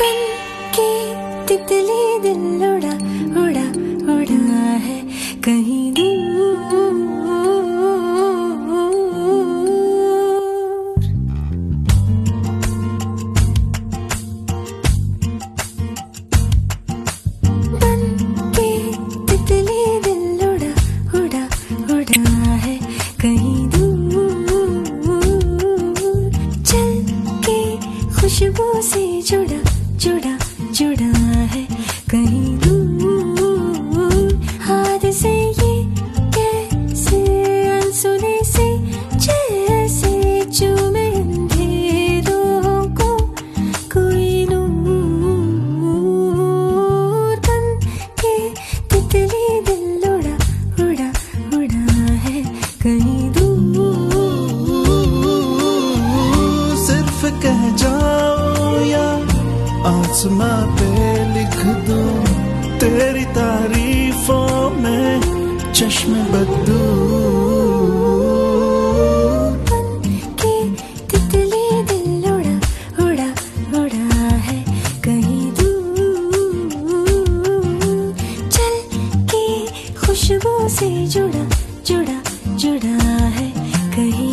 बन के तितली दिल उड़ा उड़ा उड़ा है। कहीं खुशबू से जुड़ा जुड़ा जुड़ा है कहीं आसमां पे लिख दूँ, तेरी तारीफों में चश्म बदू दिल उड़ा उड़ा उड़ा है कहीं